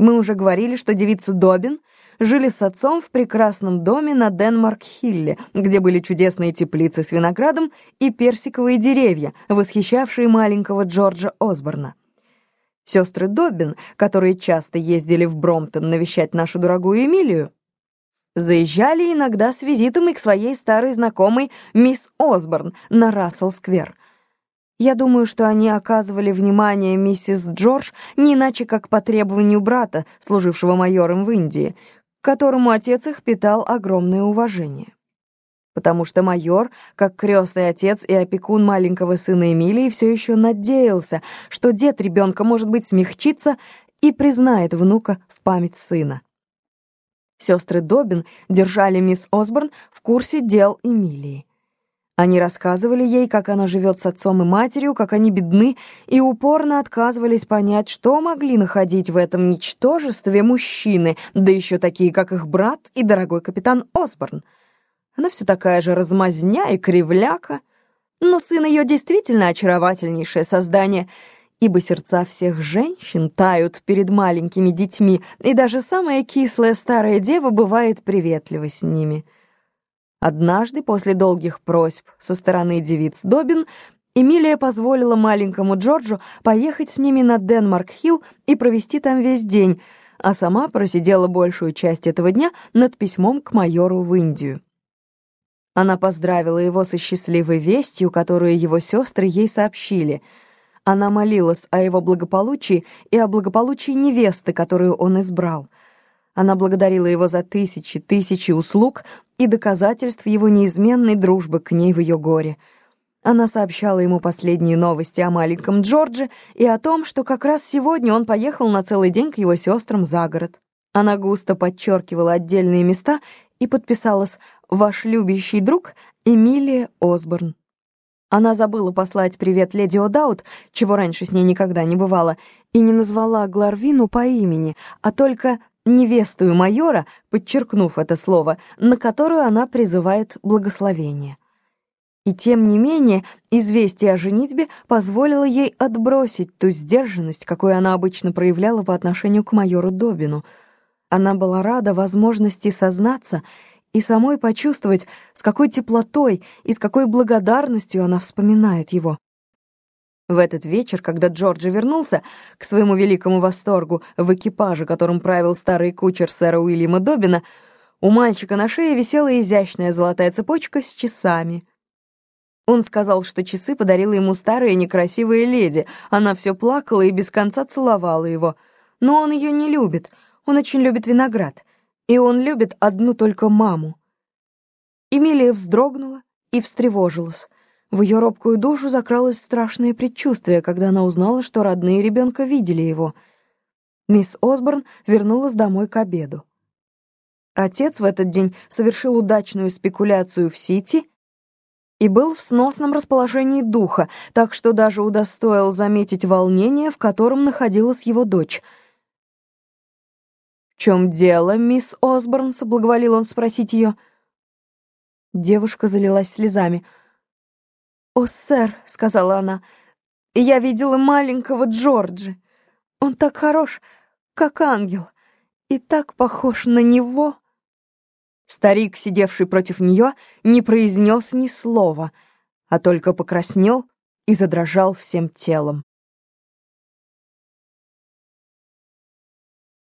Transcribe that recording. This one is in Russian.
Мы уже говорили, что девица Добин жили с отцом в прекрасном доме на Денмарк-Хилле, где были чудесные теплицы с виноградом и персиковые деревья, восхищавшие маленького Джорджа Осборна. Сестры Добин, которые часто ездили в Бромптон навещать нашу дорогую Эмилию, заезжали иногда с визитом и к своей старой знакомой мисс Осборн на Рассел-сквер. Я думаю, что они оказывали внимание миссис Джордж не иначе, как по требованию брата, служившего майором в Индии, к которому отец их питал огромное уважение. Потому что майор, как крестный отец и опекун маленького сына Эмилии, все еще надеялся, что дед ребенка, может быть, смягчится и признает внука в память сына. Сестры Добин держали мисс Осборн в курсе дел Эмилии. Они рассказывали ей, как она живет с отцом и матерью, как они бедны, и упорно отказывались понять, что могли находить в этом ничтожестве мужчины, да еще такие, как их брат и дорогой капитан Осборн. Она все такая же размазня и кривляка, но сын ее действительно очаровательнейшее создание, ибо сердца всех женщин тают перед маленькими детьми, и даже самая кислая старая дева бывает приветлива с ними. Однажды, после долгих просьб со стороны девиц Добин, Эмилия позволила маленькому Джорджу поехать с ними на Денмарк-Хилл и провести там весь день, а сама просидела большую часть этого дня над письмом к майору в Индию. Она поздравила его со счастливой вестью, которую его сестры ей сообщили. Она молилась о его благополучии и о благополучии невесты, которую он избрал — она благодарила его за тысячи, тысячи услуг и доказательств его неизменной дружбы к ней в ее горе. Она сообщала ему последние новости о маленьком Джордже и о том, что как раз сегодня он поехал на целый день к его сестрам за город. Она густо подчеркивала отдельные места и подписалась «Ваш любящий друг Эмилия Осборн». Она забыла послать привет леди О'Даут, чего раньше с ней никогда не бывало, и не назвала Гларвину по имени, а только невестую майора, подчеркнув это слово, на которую она призывает благословение. И тем не менее, известие о женитьбе позволило ей отбросить ту сдержанность, какую она обычно проявляла по отношению к майору Добину. Она была рада возможности сознаться и самой почувствовать, с какой теплотой и с какой благодарностью она вспоминает его. В этот вечер, когда Джорджи вернулся, к своему великому восторгу, в экипаже, которым правил старый кучер сэра Уильяма Добина, у мальчика на шее висела изящная золотая цепочка с часами. Он сказал, что часы подарила ему старая некрасивая леди. Она все плакала и без конца целовала его. Но он ее не любит. Он очень любит виноград. И он любит одну только маму. Эмилия вздрогнула и встревожилась. В ее робкую душу закралось страшное предчувствие, когда она узнала, что родные ребенка видели его. Мисс Осборн вернулась домой к обеду. Отец в этот день совершил удачную спекуляцию в Сити и был в сносном расположении духа, так что даже удостоил заметить волнение, в котором находилась его дочь. «В чем дело, мисс Осборн?» — соблаговолил он спросить ее. Девушка залилась слезами — «О, сэр», — сказала она, — «я видела маленького Джорджи. Он так хорош, как ангел, и так похож на него». Старик, сидевший против нее, не произнес ни слова, а только покраснел и задрожал всем телом.